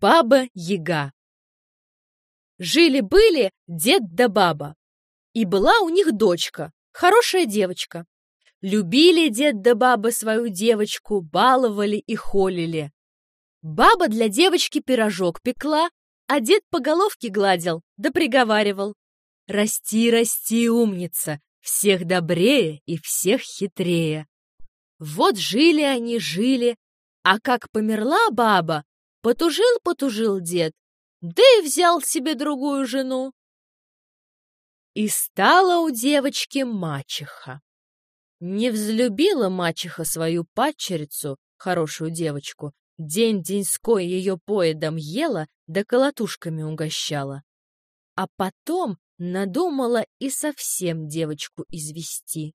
Баба-яга Жили-были дед да баба, и была у них дочка, хорошая девочка. Любили дед да баба свою девочку, баловали и холили. Баба для девочки пирожок пекла, а дед по головке гладил, да приговаривал. «Расти, расти, умница, всех добрее и всех хитрее». Вот жили они, жили, а как померла баба, потужил-потужил дед, да и взял себе другую жену. И стала у девочки мачеха. Не взлюбила мачеха свою падчерицу, хорошую девочку, день-деньской ее поедом ела да колотушками угощала. А потом надумала и совсем девочку извести.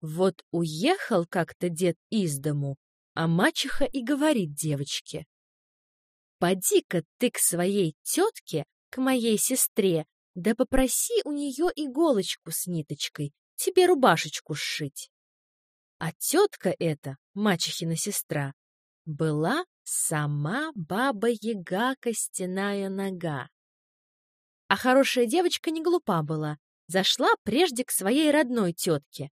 Вот уехал как-то дед из дому, а мачеха и говорит девочке. Поди-ка ты к своей тетке, к моей сестре, да попроси у нее иголочку с ниточкой, тебе рубашечку сшить. А тетка эта, мачехина сестра, была сама баба-яга костяная нога. А хорошая девочка не глупа была, зашла прежде к своей родной тетке.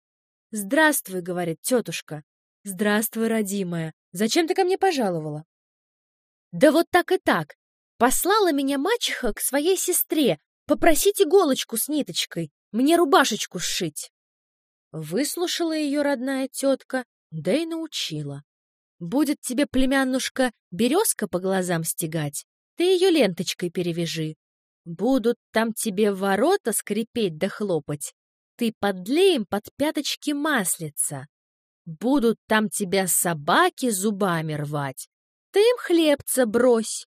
«Здравствуй», — говорит тетушка. «Здравствуй, родимая. Зачем ты ко мне пожаловала?» Да вот так и так. Послала меня мачеха к своей сестре попросить иголочку с ниточкой, мне рубашечку сшить. Выслушала ее родная тетка, да и научила. Будет тебе, племяннушка, березка по глазам стегать, ты ее ленточкой перевяжи. Будут там тебе ворота скрипеть да хлопать, ты подлеем под пяточки маслица. Будут там тебя собаки зубами рвать, ты им хлебца брось.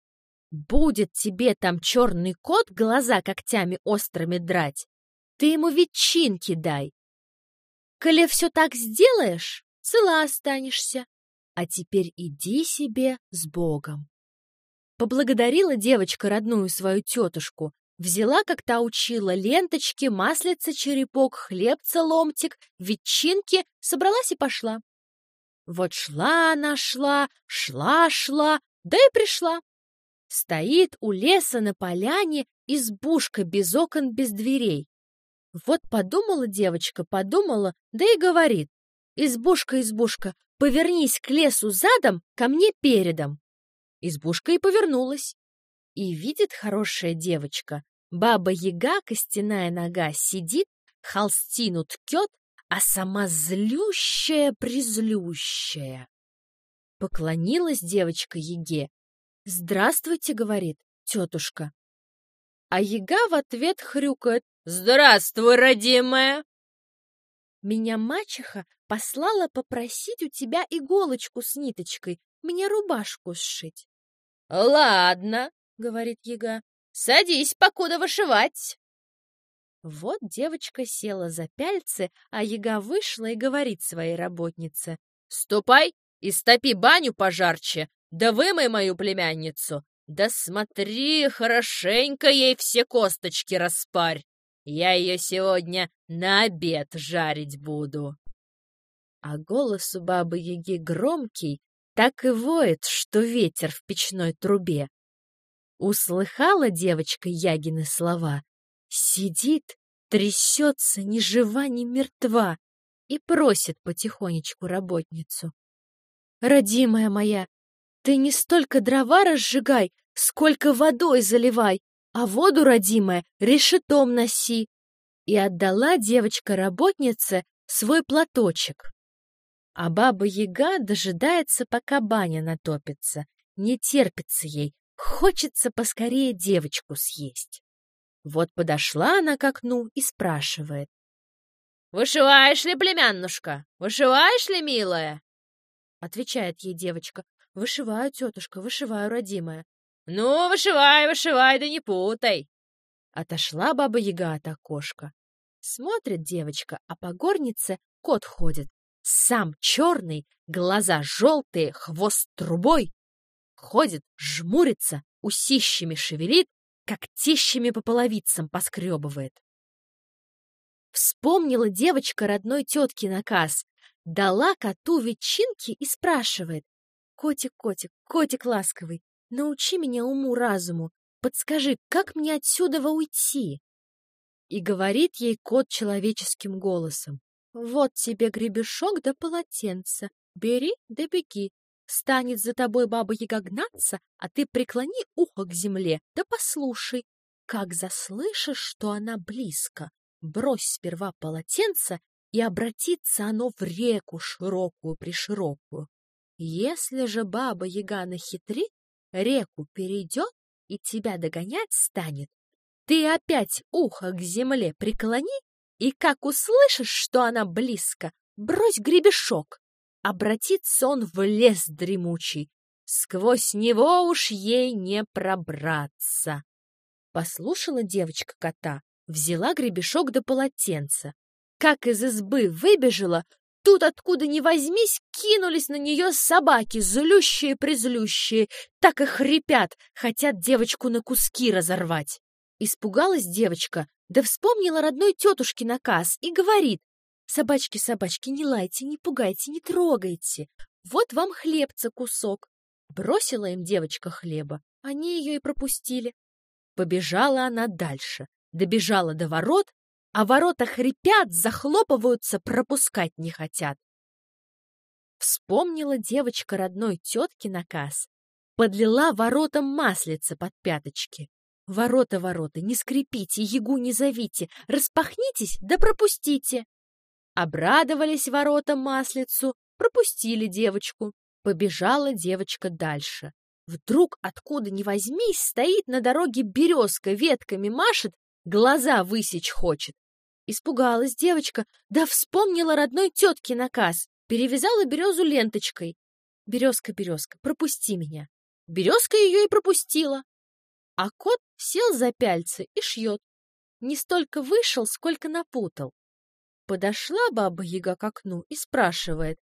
Будет тебе там черный кот глаза когтями острыми драть, ты ему ветчинки дай. Коли все так сделаешь, цела останешься. А теперь иди себе с Богом. Поблагодарила девочка родную свою тетушку, взяла, как та учила, ленточки, маслица, черепок, хлебца, ломтик, ветчинки, собралась и пошла. Вот шла она, шла, шла-шла, да и пришла. Стоит у леса на поляне избушка без окон, без дверей. Вот подумала девочка, подумала, да и говорит. «Избушка, избушка, повернись к лесу задом, ко мне передом». Избушка и повернулась. И видит хорошая девочка, баба-яга, костяная нога, сидит, холстину ткет, а сама злющая-призлющая. Поклонилась девочка Еге. «Здравствуйте», — говорит тетушка. А Ега в ответ хрюкает. «Здравствуй, родимая!» Меня мачеха послала попросить у тебя иголочку с ниточкой, мне рубашку сшить. «Ладно», — говорит Ега, — «садись, покуда вышивать». Вот девочка села за пяльцы, а яга вышла и говорит своей работнице. «Ступай и стопи баню пожарче, да вымой мою племянницу, да смотри, хорошенько ей все косточки распарь. Я ее сегодня на обед жарить буду». А голос у бабы-яги громкий, так и воет, что ветер в печной трубе. Услыхала девочка Ягины слова Сидит, трясется, ни жива, ни мертва, и просит потихонечку работницу. «Родимая моя, ты не столько дрова разжигай, сколько водой заливай, а воду, родимая, решетом носи». И отдала девочка-работнице свой платочек. А баба-яга дожидается, пока баня натопится. Не терпится ей, хочется поскорее девочку съесть. Вот подошла она к окну и спрашивает. «Вышиваешь ли, племяннушка? Вышиваешь ли, милая?» Отвечает ей девочка. «Вышиваю, тетушка, вышиваю, родимая». «Ну, вышивай, вышивай, да не путай!» Отошла баба-яга от окошка. Смотрит девочка, а по горнице кот ходит. Сам черный, глаза желтые, хвост трубой. Ходит, жмурится, усищами шевелит, когтищами по половицам поскребывает. Вспомнила девочка родной тетки наказ, дала коту ветчинки и спрашивает. «Котик, котик, котик ласковый, научи меня уму-разуму, подскажи, как мне отсюда уйти?» И говорит ей кот человеческим голосом. «Вот тебе гребешок да полотенце, бери да беги. Станет за тобой баба-яга гнаться, а ты преклони ухо к земле, да послушай. Как заслышишь, что она близко, брось сперва полотенце, и обратится оно в реку широкую-приширокую. Если же баба-яга нахитрит, реку перейдет и тебя догонять станет, ты опять ухо к земле преклони, и как услышишь, что она близко, брось гребешок. Обратится он в лес дремучий, сквозь него уж ей не пробраться. Послушала девочка кота, взяла гребешок до полотенца. Как из избы выбежала, тут откуда ни возьмись, кинулись на нее собаки, злющие-призлющие, так и хрипят, хотят девочку на куски разорвать. Испугалась девочка, да вспомнила родной тетушки наказ и говорит, «Собачки, собачки, не лайте, не пугайте, не трогайте. Вот вам хлебца кусок». Бросила им девочка хлеба, они ее и пропустили. Побежала она дальше, добежала до ворот, а ворота хрипят, захлопываются, пропускать не хотят. Вспомнила девочка родной тетки наказ, подлила воротам маслица под пяточки. Ворота, ворота, не скрипите, ягу не зовите, распахнитесь да пропустите. Обрадовались воротам маслицу, пропустили девочку. Побежала девочка дальше. Вдруг, откуда ни возьмись, стоит на дороге березка, ветками машет, глаза высечь хочет. Испугалась девочка, да вспомнила родной тетке наказ, перевязала березу ленточкой. «Березка, березка, пропусти меня». Березка ее и пропустила. А кот сел за пяльцы и шьет. Не столько вышел, сколько напутал. Подошла баба-яга к окну и спрашивает.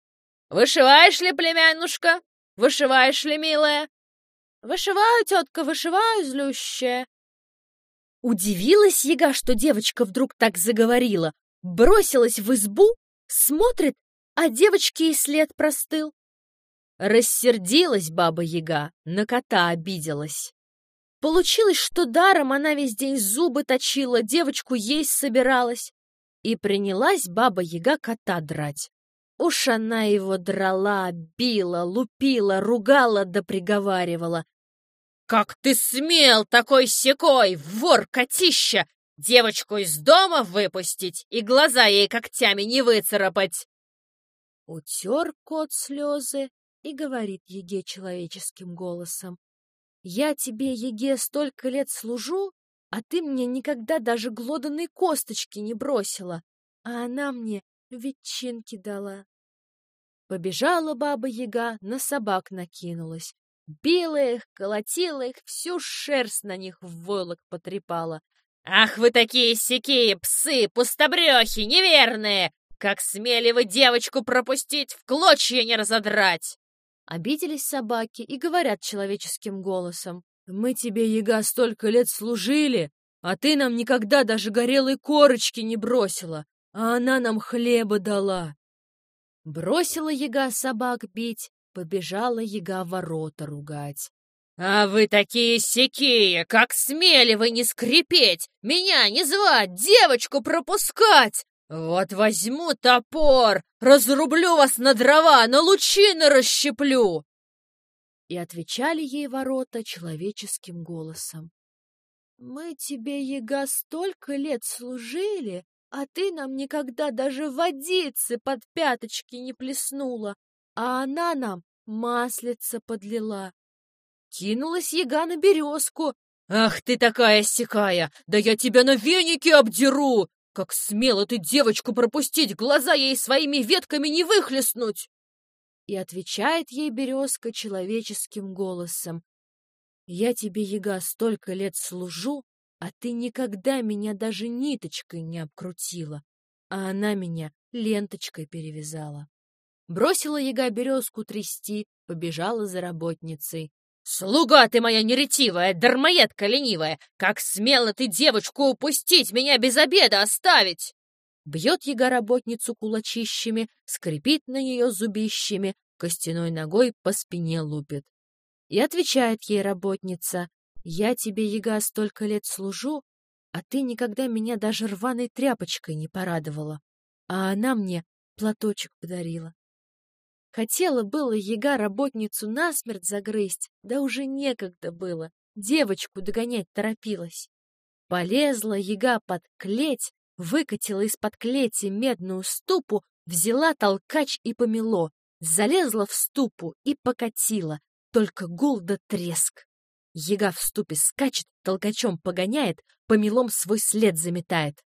«Вышиваешь ли, племянушка? Вышиваешь ли, милая?» «Вышиваю, тетка, вышиваю, злющая». Удивилась яга, что девочка вдруг так заговорила, бросилась в избу, смотрит, а девочке и след простыл. Рассердилась баба-яга, на кота обиделась. Получилось, что даром она весь день зубы точила, девочку есть собиралась. И принялась баба-яга кота драть. Уж она его драла, била, лупила, ругала да приговаривала. «Как ты смел такой секой, вор-котища, девочку из дома выпустить и глаза ей когтями не выцарапать!» Утер кот слезы и говорит Еге человеческим голосом. Я тебе, Еге, столько лет служу, а ты мне никогда даже глоданной косточки не бросила, а она мне ветчинки дала. Побежала баба Яга, на собак накинулась. Била их, колотила их, всю шерсть на них в войлок потрепала. «Ах вы такие сякие псы, пустобрехи, неверные! Как смели вы девочку пропустить, в клочья не разодрать!» Обиделись собаки и говорят человеческим голосом. «Мы тебе, яга, столько лет служили, а ты нам никогда даже горелой корочки не бросила, а она нам хлеба дала». Бросила яга собак бить, побежала яга ворота ругать. «А вы такие сякие! Как смели вы не скрипеть! Меня не звать, девочку пропускать! «Вот возьму топор, разрублю вас на дрова, на лучины расщеплю!» И отвечали ей ворота человеческим голосом. «Мы тебе, яга, столько лет служили, а ты нам никогда даже водицы под пяточки не плеснула, а она нам маслица подлила». Кинулась яга на березку. «Ах ты такая сякая! Да я тебя на веники обдеру! Как смело ты девочку пропустить, глаза ей своими ветками не выхлестнуть!» И отвечает ей березка человеческим голосом. «Я тебе, яга, столько лет служу, а ты никогда меня даже ниточкой не обкрутила, а она меня ленточкой перевязала». Бросила яга березку трясти, побежала за работницей. «Слуга ты моя неретивая, дармоедка ленивая! Как смело ты девочку упустить, меня без обеда оставить!» Бьет яга работницу кулачищами, скрипит на нее зубищами, костяной ногой по спине лупит. И отвечает ей работница, «Я тебе, яга, столько лет служу, а ты никогда меня даже рваной тряпочкой не порадовала, а она мне платочек подарила. Хотела было яга работницу насмерть загрызть, да уже некогда было, девочку догонять торопилась. Полезла яга под клеть, выкатила из-под клети медную ступу, взяла толкач и помело, залезла в ступу и покатила, только гул да треск. Яга в ступе скачет, толкачом погоняет, помелом свой след заметает.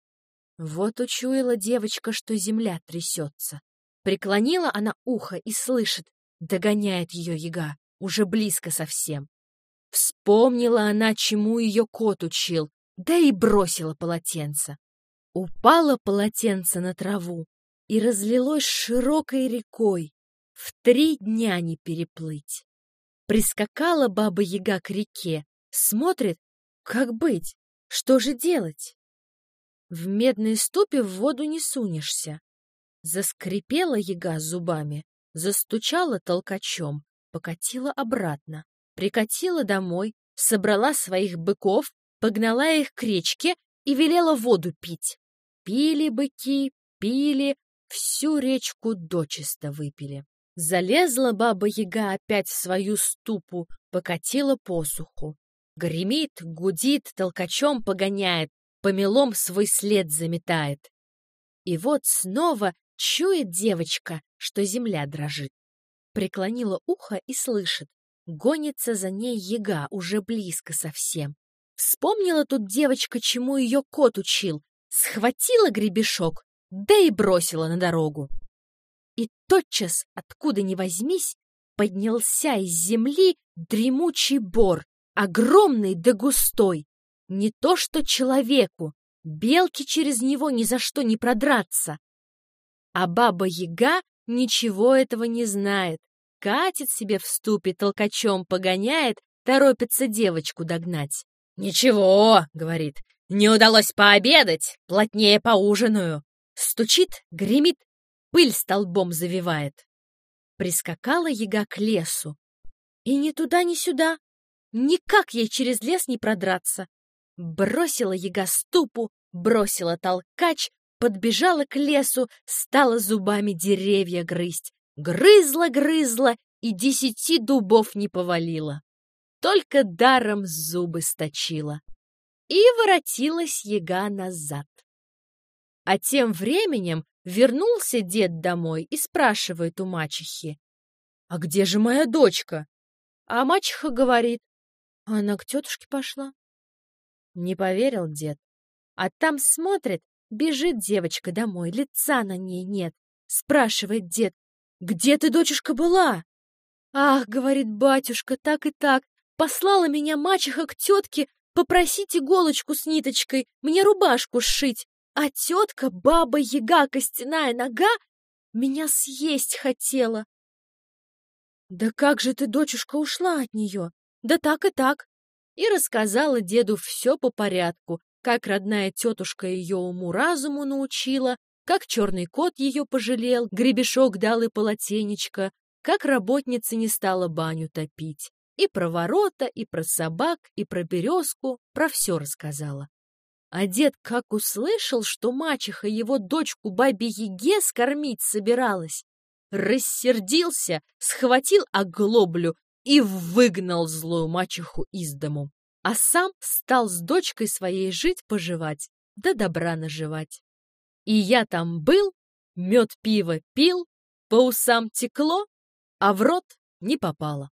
Вот учуяла девочка, что земля трясется. Преклонила она ухо и слышит, догоняет ее яга, уже близко совсем. Вспомнила она, чему ее кот учил, да и бросила полотенце. Упало полотенце на траву и разлилось широкой рекой, в три дня не переплыть. Прискакала баба-яга к реке, смотрит, как быть, что же делать? В медной ступе в воду не сунешься. Заскрипела яга зубами, застучала толкачом, покатила обратно, прикатила домой, собрала своих быков, погнала их к речке и велела воду пить. Пили быки, пили, всю речку дочисто выпили. Залезла баба-яга опять в свою ступу, покатила посуху. Гремит, гудит, толкачом погоняет, помелом свой след заметает. И вот снова чует девочка, что земля дрожит. Преклонила ухо и слышит. Гонится за ней яга, уже близко совсем. Вспомнила тут девочка, чему ее кот учил, схватила гребешок, да и бросила на дорогу. И тотчас, откуда ни возьмись, поднялся из земли дремучий бор, огромный да густой. Не то что человеку, белке через него ни за что не продраться. А баба-яга ничего этого не знает, катит себе в ступе, толкачом погоняет, торопится девочку догнать. «Ничего», — говорит, — «не удалось пообедать, плотнее поужинаю». Стучит, гремит, пыль столбом завивает. Прискакала яга к лесу. И ни туда, ни сюда. Никак ей через лес не продраться. Бросила яга ступу, бросила толкач, подбежала к лесу, стала зубами деревья грызть. Грызла-грызла и десяти дубов не повалила. Только даром зубы сточила. И воротилась яга назад. А тем временем вернулся дед домой и спрашивает у мачехи. «А где же моя дочка?» А мачеха говорит. Она к тетушке пошла. Не поверил дед. А там смотрит, бежит девочка домой, лица на ней нет. Спрашивает дед, где ты, дочушка, была? Ах, говорит батюшка, так и так. Послала меня мачеха к тетке попросить иголочку с ниточкой, мне рубашку сшить. А тетка, баба-яга, костяная нога, меня съесть хотела. Да как же ты, дочушка, ушла от нее? Да так и так и рассказала деду все по порядку, как родная тетушка ее уму-разуму научила, как черный кот ее пожалел, гребешок дал и полотенечко, как работница не стала баню топить. И про ворота, и про собак, и про березку, про все рассказала. А дед как услышал, что мачеха его дочку бабе-яге скормить собиралась, рассердился, схватил оглоблю и выгнал злую мачеху из дому, а сам стал с дочкой своей жить-поживать, да добра наживать. И я там был, мед пиво пил, по усам текло, а в рот не попало.